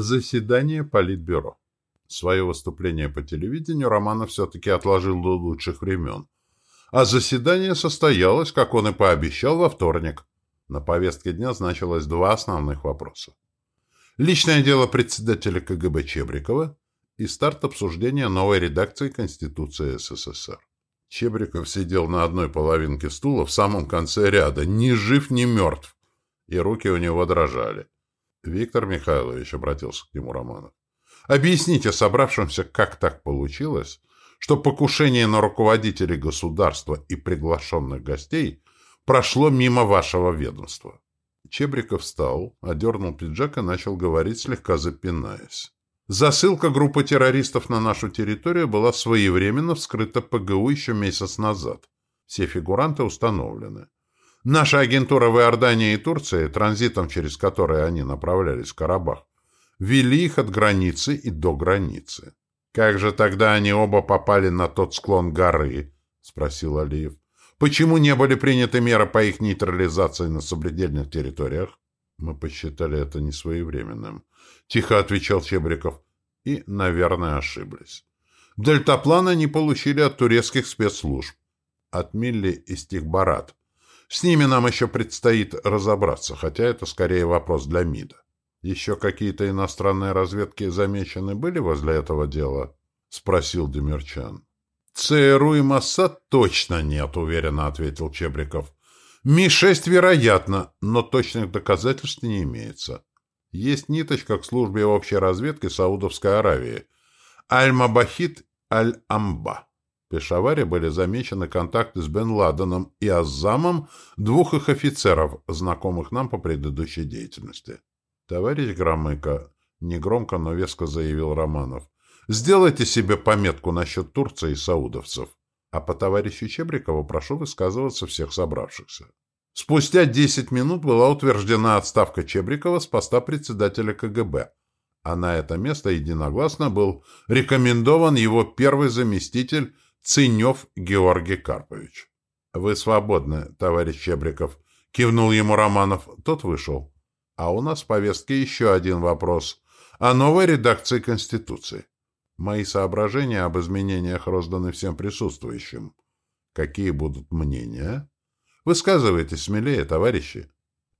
Заседание Политбюро. Свое выступление по телевидению Романов все-таки отложил до лучших времен. А заседание состоялось, как он и пообещал, во вторник. На повестке дня значилось два основных вопроса. Личное дело председателя КГБ Чебрикова и старт обсуждения новой редакции Конституции СССР. Чебриков сидел на одной половинке стула в самом конце ряда, ни жив, ни мертв, и руки у него дрожали. Виктор Михайлович обратился к нему Романов. Объясните собравшимся, как так получилось, что покушение на руководителей государства и приглашенных гостей прошло мимо вашего ведомства. Чебриков встал, одернул пиджак и начал говорить, слегка запинаясь. Засылка группы террористов на нашу территорию была своевременно вскрыта ПГУ еще месяц назад. Все фигуранты установлены. Наша агентура в Иордании и Турции, транзитом через которые они направлялись в Карабах, вели их от границы и до границы. «Как же тогда они оба попали на тот склон горы?» — спросил Алиев. «Почему не были приняты меры по их нейтрализации на соблюденных территориях?» «Мы посчитали это несвоевременным», — тихо отвечал Чебриков. «И, наверное, ошиблись. Дельтаплан они получили от турецких спецслужб, от Милли и Стихбарат. С ними нам еще предстоит разобраться, хотя это скорее вопрос для МИДа. Еще какие-то иностранные разведки замечены были возле этого дела? — спросил Демирчан. — ЦРУ и Моссад точно нет, — уверенно ответил Чебриков. — Ми-6 вероятно, но точных доказательств не имеется. Есть ниточка к службе общей разведки Саудовской Аравии. Аль-Мабахит Аль-Амба. Пешаваре были замечены контакты с Бен Ладеном и Азамом, двух их офицеров, знакомых нам по предыдущей деятельности. «Товарищ Громыко», — негромко, но веско заявил Романов, «сделайте себе пометку насчет Турции и саудовцев, а по товарищу Чебрикову прошу высказываться всех собравшихся». Спустя десять минут была утверждена отставка Чебрикова с поста председателя КГБ, а на это место единогласно был рекомендован его первый заместитель Цинев Георгий Карпович. — Вы свободны, товарищ Чебриков, — кивнул ему Романов. Тот вышел. А у нас в повестке еще один вопрос о новой редакции Конституции. Мои соображения об изменениях розданы всем присутствующим. Какие будут мнения? Высказывайтесь смелее, товарищи.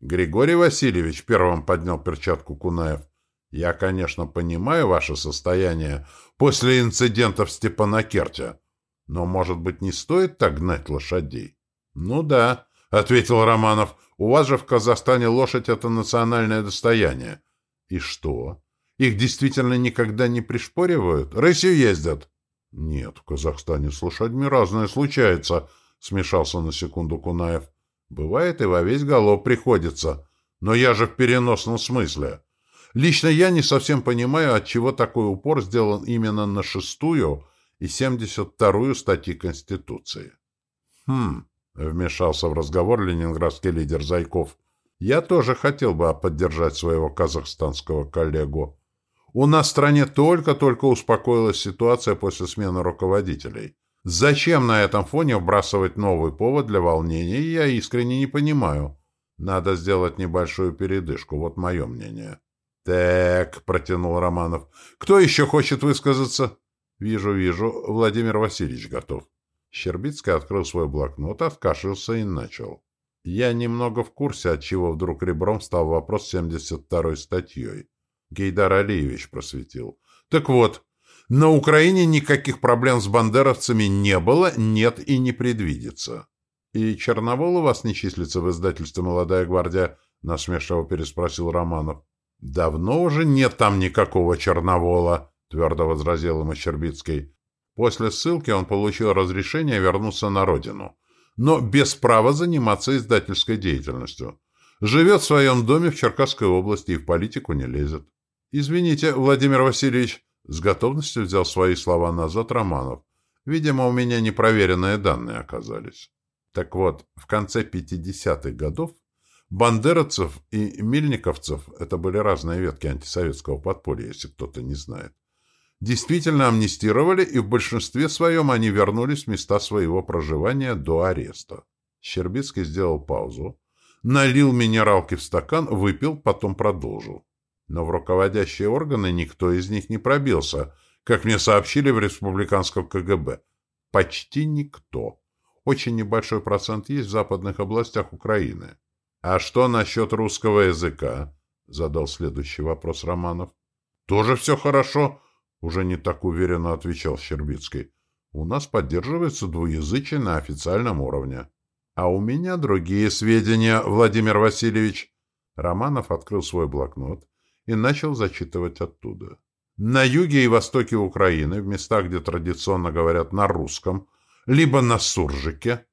Григорий Васильевич первым поднял перчатку Кунаев. Я, конечно, понимаю ваше состояние после инцидента в Степанакерте. Но, может быть, не стоит так гнать лошадей? — Ну да, — ответил Романов. — У вас же в Казахстане лошадь — это национальное достояние. — И что? Их действительно никогда не пришпоривают? Рысью ездят? — Нет, в Казахстане с лошадьми разное случается, — смешался на секунду Кунаев. — Бывает и во весь голов приходится. Но я же в переносном смысле. Лично я не совсем понимаю, от чего такой упор сделан именно на шестую и 72-ю статьи Конституции. «Хм», — вмешался в разговор ленинградский лидер Зайков, «я тоже хотел бы поддержать своего казахстанского коллегу. У нас в стране только-только успокоилась ситуация после смены руководителей. Зачем на этом фоне вбрасывать новый повод для волнения, я искренне не понимаю. Надо сделать небольшую передышку, вот мое мнение». «Так», — протянул Романов, — «кто еще хочет высказаться?» «Вижу, вижу. Владимир Васильевич готов». Щербицкий открыл свой блокнот, откашлялся и начал. «Я немного в курсе, от чего вдруг ребром стал вопрос 72-й статьей. Гейдар Алиевич просветил. Так вот, на Украине никаких проблем с бандеровцами не было, нет и не предвидится». «И Черновол у вас не числится в издательстве «Молодая гвардия»?» — насмешливо переспросил Романов. «Давно уже нет там никакого Черновола», — твердо возразил ему Щербицкий. После ссылки он получил разрешение вернуться на родину, но без права заниматься издательской деятельностью. Живет в своем доме в Черкасской области и в политику не лезет. «Извините, Владимир Васильевич», — с готовностью взял свои слова назад Романов. «Видимо, у меня непроверенные данные оказались». Так вот, в конце 50-х годов бандеровцев и мельниковцев — это были разные ветки антисоветского подполья, если кто-то не знает действительно амнистировали, и в большинстве своем они вернулись в места своего проживания до ареста. Щербицкий сделал паузу, налил минералки в стакан, выпил, потом продолжил. Но в руководящие органы никто из них не пробился, как мне сообщили в республиканском КГБ. Почти никто. Очень небольшой процент есть в западных областях Украины. А что насчет русского языка? Задал следующий вопрос Романов. Тоже все хорошо, уже не так уверенно отвечал Щербицкий. У нас поддерживается двуязычие на официальном уровне. А у меня другие сведения, Владимир Васильевич. Романов открыл свой блокнот и начал зачитывать оттуда. На юге и востоке Украины, в местах, где традиционно говорят на русском, либо на суржике,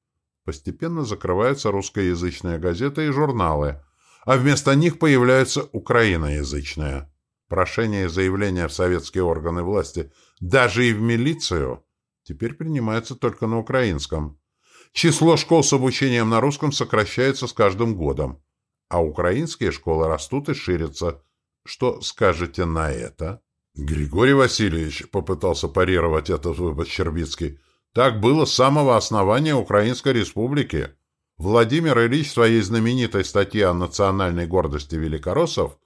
постепенно закрываются русскоязычные газеты и журналы, а вместо них появляются украиноязычные. Прошения и заявления в советские органы власти, даже и в милицию, теперь принимаются только на украинском. Число школ с обучением на русском сокращается с каждым годом, а украинские школы растут и ширятся. Что скажете на это? Григорий Васильевич попытался парировать этот вывод Щербицкий. Так было с самого основания Украинской Республики. Владимир Ильич в своей знаменитой статье о национальной гордости великороссов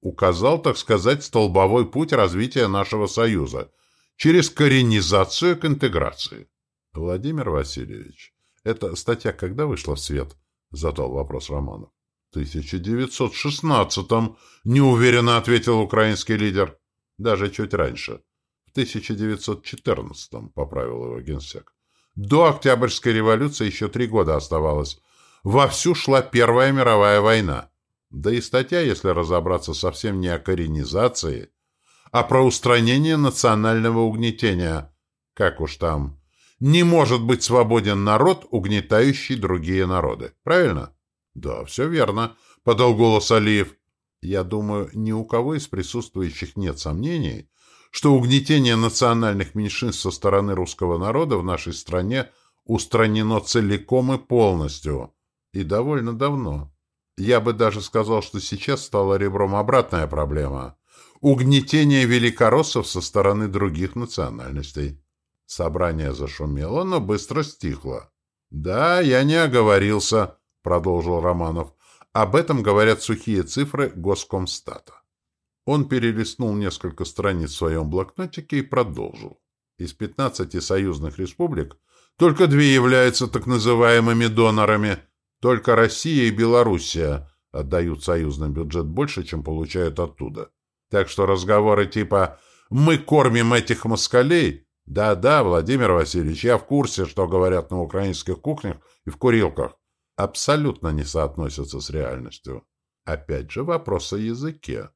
указал, так сказать, столбовой путь развития нашего Союза через коренизацию к интеграции. Владимир Васильевич, эта статья когда вышла в свет? Задал вопрос Романов. В 1916-м, неуверенно ответил украинский лидер. Даже чуть раньше. В 1914-м, поправил его генсек. До Октябрьской революции еще три года оставалось. Вовсю шла Первая мировая война. Да и статья, если разобраться, совсем не о коренизации, а про устранение национального угнетения. Как уж там. Не может быть свободен народ, угнетающий другие народы. Правильно? Да, все верно, подал голос Алиев. Я думаю, ни у кого из присутствующих нет сомнений, что угнетение национальных меньшинств со стороны русского народа в нашей стране устранено целиком и полностью. И довольно давно. Я бы даже сказал, что сейчас стала ребром обратная проблема. Угнетение великороссов со стороны других национальностей. Собрание зашумело, но быстро стихло. «Да, я не оговорился», — продолжил Романов. «Об этом говорят сухие цифры Госкомстата». Он перелистнул несколько страниц в своем блокнотике и продолжил. Из 15 союзных республик только две являются так называемыми донорами — только Россия и Белоруссия отдают союзный бюджет больше, чем получают оттуда. Так что разговоры типа «мы кормим этих москалей» Да-да, Владимир Васильевич, я в курсе, что говорят на украинских кухнях и в курилках. Абсолютно не соотносятся с реальностью. Опять же вопрос о языке.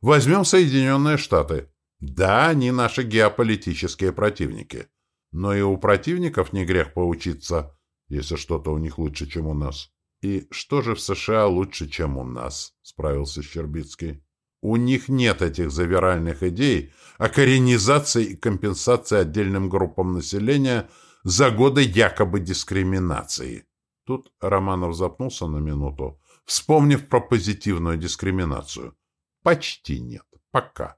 Возьмем Соединенные Штаты. Да, они наши геополитические противники. Но и у противников не грех поучиться если что-то у них лучше, чем у нас. И что же в США лучше, чем у нас? Справился Щербицкий. У них нет этих завиральных идей о коренизации и компенсации отдельным группам населения за годы якобы дискриминации. Тут Романов запнулся на минуту, вспомнив про позитивную дискриминацию. Почти нет. Пока.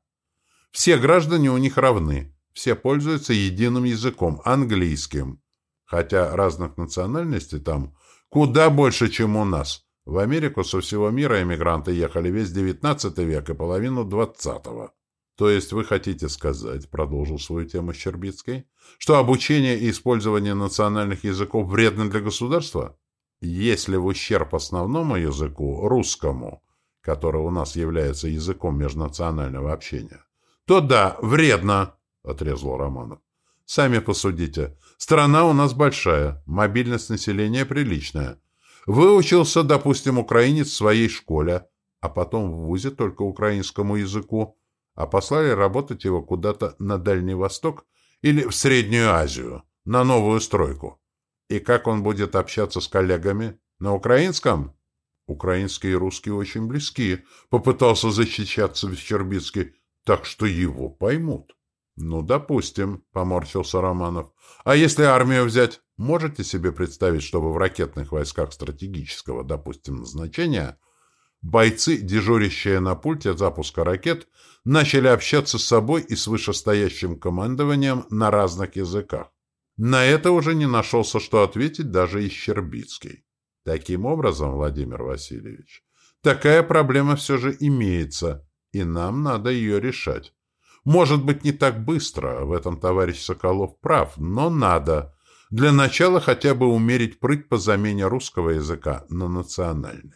Все граждане у них равны. Все пользуются единым языком, английским хотя разных национальностей там куда больше, чем у нас. В Америку со всего мира эмигранты ехали весь XIX век и половину XX. То есть вы хотите сказать, продолжил свою тему Щербицкий, что обучение и использование национальных языков вредно для государства? Если в ущерб основному языку, русскому, который у нас является языком межнационального общения, то да, вредно, отрезал Романов. Сами посудите. Страна у нас большая, мобильность населения приличная. Выучился, допустим, украинец в своей школе, а потом в ВУЗе только украинскому языку, а послали работать его куда-то на Дальний Восток или в Среднюю Азию, на новую стройку. И как он будет общаться с коллегами? На украинском? Украинский и русский очень близки, попытался защищаться Щербицкий, так что его поймут. «Ну, допустим», — поморщился Романов. «А если армию взять? Можете себе представить, чтобы в ракетных войсках стратегического, допустим, назначения бойцы, дежурящие на пульте запуска ракет, начали общаться с собой и с вышестоящим командованием на разных языках? На это уже не нашелся, что ответить даже и Щербицкий. Таким образом, Владимир Васильевич, такая проблема все же имеется, И нам надо ее решать. Может быть, не так быстро, в этом товарищ Соколов прав, но надо. Для начала хотя бы умерить прыть по замене русского языка на национальное.